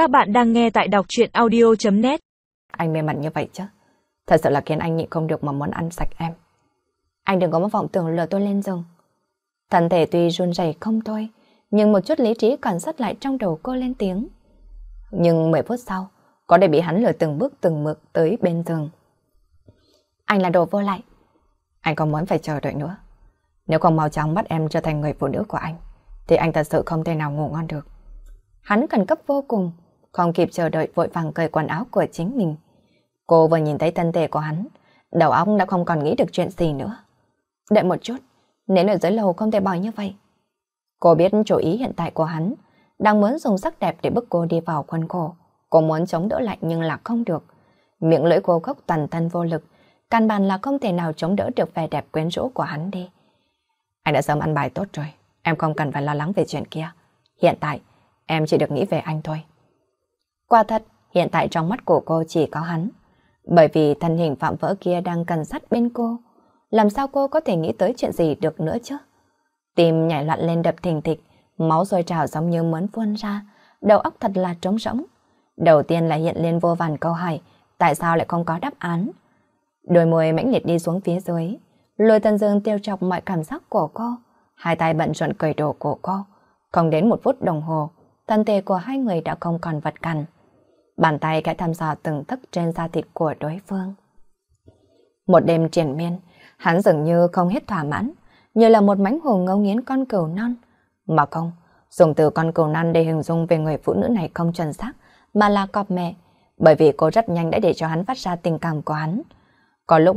Các bạn đang nghe tại đọc chuyện audio.net Anh mê mặt như vậy chứ? Thật sự là khiến anh nhịn không được mà muốn ăn sạch em. Anh đừng có một vọng tưởng lừa tôi lên giường. Thân thể tuy run rẩy không thôi, nhưng một chút lý trí còn sắt lại trong đầu cô lên tiếng. Nhưng 10 phút sau, có để bị hắn lừa từng bước từng mực tới bên giường. Anh là đồ vô lại. Anh không muốn phải chờ đợi nữa. Nếu không mau chóng bắt em trở thành người phụ nữ của anh, thì anh thật sự không thể nào ngủ ngon được. Hắn cần cấp vô cùng, không kịp chờ đợi vội vàng cởi quần áo của chính mình. Cô vừa nhìn thấy thân thể của hắn, đầu óc đã không còn nghĩ được chuyện gì nữa. Đợi một chút, nếu ở dưới lầu không thể bỏ như vậy. Cô biết chủ ý hiện tại của hắn, đang muốn dùng sắc đẹp để bức cô đi vào khuôn khổ. Cô muốn chống đỡ lại nhưng là không được. Miệng lưỡi cô khóc toàn thân vô lực, căn bản là không thể nào chống đỡ được vẻ đẹp quyến rũ của hắn đi. Anh đã sớm ăn bài tốt rồi, em không cần phải lo lắng về chuyện kia. Hiện tại, em chỉ được nghĩ về anh thôi. Quả thật, hiện tại trong mắt của cô chỉ có hắn. Bởi vì thân hình phạm vỡ kia đang cần sát bên cô. Làm sao cô có thể nghĩ tới chuyện gì được nữa chứ? Tim nhảy loạn lên đập thình thịch, máu sôi trào giống như muốn phun ra, đầu óc thật là trống rỗng. Đầu tiên là hiện lên vô vàn câu hỏi, tại sao lại không có đáp án? Đôi môi mãnh liệt đi xuống phía dưới, lôi tân dương tiêu chọc mọi cảm giác của cô, hai tay bận rộn cởi đồ của cô. Không đến một phút đồng hồ, thân thể của hai người đã không còn vật cằn. Bàn tay cái thăm dò từng thức trên da thịt của đối phương. Một đêm triển miên, hắn dường như không hết thỏa mãn, như là một mánh hồ ngấu nghiến con cừu non. Mà không, dùng từ con cừu non để hình dung về người phụ nữ này không chuẩn xác, mà là cọp mẹ, bởi vì cô rất nhanh đã để cho hắn phát ra tình cảm của hắn. Có lúc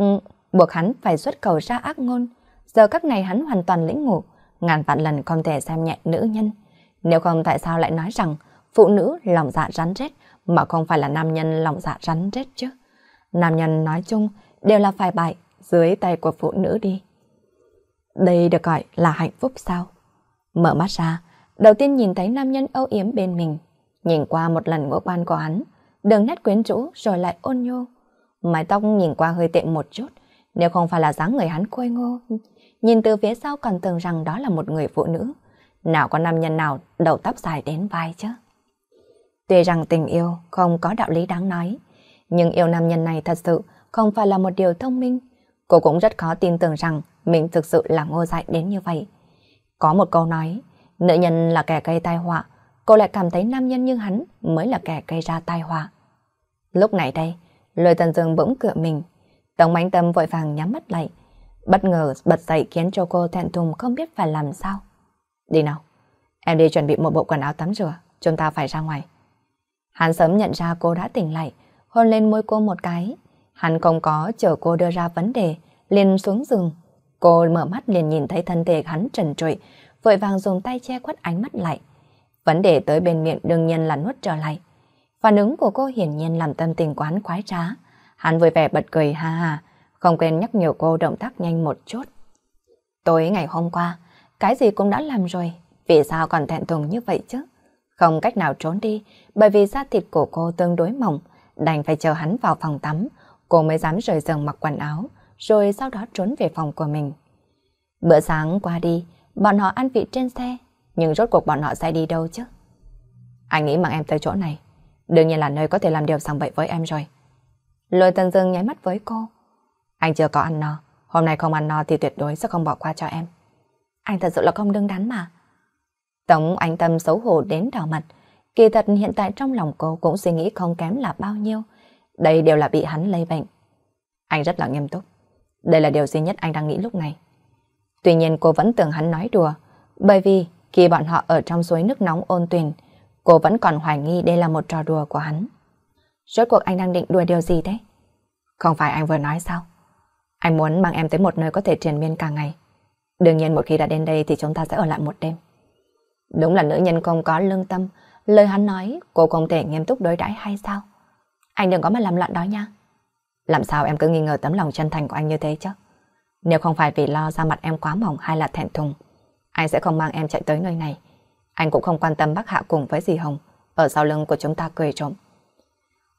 buộc hắn phải xuất khẩu ra ác ngôn, giờ các ngày hắn hoàn toàn lĩnh ngộ, ngàn vạn lần không thể xem nhẹ nữ nhân. Nếu không tại sao lại nói rằng phụ nữ lòng dạ rắn rết mà không phải là nam nhân lòng dạ rắn rết chứ? Nam nhân nói chung đều là phải bại dưới tay của phụ nữ đi. Đây được gọi là hạnh phúc sao? Mở mắt ra, đầu tiên nhìn thấy nam nhân âu yếm bên mình, nhìn qua một lần ngũ quan của hắn, đường nét quyến rũ rồi lại ôn nhô. Mái tóc nhìn qua hơi tệ một chút, nếu không phải là dáng người hắn khôi ngô, nhìn từ phía sau còn tưởng rằng đó là một người phụ nữ. Nào có nam nhân nào đầu tóc dài đến vai chứ? Tuy rằng tình yêu không có đạo lý đáng nói, nhưng yêu nam nhân này thật sự không phải là một điều thông minh. Cô cũng rất khó tin tưởng rằng mình thực sự là ngô dại đến như vậy. Có một câu nói, nữ nhân là kẻ gây tai họa, cô lại cảm thấy nam nhân như hắn mới là kẻ gây ra tai họa. Lúc này đây, lời tần dương bỗng cựa mình. tống bánh tâm vội vàng nhắm mắt lại. Bất ngờ bật dậy khiến cho cô thẹn thùng không biết phải làm sao. Đi nào, em đi chuẩn bị một bộ quần áo tắm rửa, chúng ta phải ra ngoài. Hắn sớm nhận ra cô đã tỉnh lại, hôn lên môi cô một cái. Hắn không có chờ cô đưa ra vấn đề, liền xuống giường. Cô mở mắt liền nhìn thấy thân thể hắn trần trụi, vội vàng dùng tay che khuất ánh mắt lại. Vấn đề tới bên miệng đương nhiên là nuốt trở lại. Phản ứng của cô hiển nhiên làm tâm tình quán quái trá. Hắn vui vẻ bật cười ha ha, không quên nhắc nhở cô động tác nhanh một chút. Tối ngày hôm qua, cái gì cũng đã làm rồi, vì sao còn thẹn thùng như vậy chứ? Không cách nào trốn đi, bởi vì da thịt của cô tương đối mỏng, đành phải chờ hắn vào phòng tắm, cô mới dám rời giường mặc quần áo, rồi sau đó trốn về phòng của mình. Bữa sáng qua đi, bọn họ ăn vị trên xe, nhưng rốt cuộc bọn họ sẽ đi đâu chứ? Anh nghĩ mang em tới chỗ này, đương nhiên là nơi có thể làm điều sòng bậy với em rồi. Lôi Tân Dương nháy mắt với cô. Anh chưa có ăn no, hôm nay không ăn no thì tuyệt đối sẽ không bỏ qua cho em. Anh thật sự là không đứng đắn mà. Tống anh tâm xấu hổ đến đỏ mặt. Kỳ thật hiện tại trong lòng cô cũng suy nghĩ không kém là bao nhiêu. Đây đều là bị hắn lây bệnh. Anh rất là nghiêm túc. Đây là điều duy nhất anh đang nghĩ lúc này. Tuy nhiên cô vẫn tưởng hắn nói đùa. Bởi vì khi bọn họ ở trong suối nước nóng ôn tuyền, cô vẫn còn hoài nghi đây là một trò đùa của hắn. Rốt cuộc anh đang định đùa điều gì thế? Không phải anh vừa nói sao? Anh muốn mang em tới một nơi có thể triền miên cả ngày. Đương nhiên một khi đã đến đây thì chúng ta sẽ ở lại một đêm. Đúng là nữ nhân không có lương tâm, lời hắn nói cô không thể nghiêm túc đối đãi hay sao? Anh đừng có mà làm loạn đó nha. Làm sao em cứ nghi ngờ tấm lòng chân thành của anh như thế chứ? Nếu không phải vì lo ra mặt em quá mỏng hay là thẹn thùng, anh sẽ không mang em chạy tới nơi này. Anh cũng không quan tâm bác Hạ cùng với dì Hồng ở sau lưng của chúng ta cười trộm.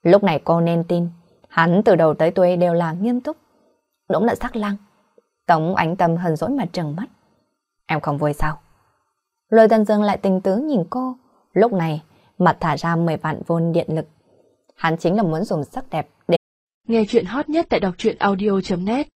Lúc này cô nên tin, hắn từ đầu tới tuổi đều là nghiêm túc. Đúng là sắc lăng. Tống ánh tâm hờn dỗi mà trừng mắt. Em không vui sao? Lôi Tân Dương lại tình tứ nhìn cô. Lúc này, mặt thả ra 10 vạn vôn điện lực. Hắn chính là muốn dùng sắc đẹp để... Nghe chuyện hot nhất tại đọc truyện audio.net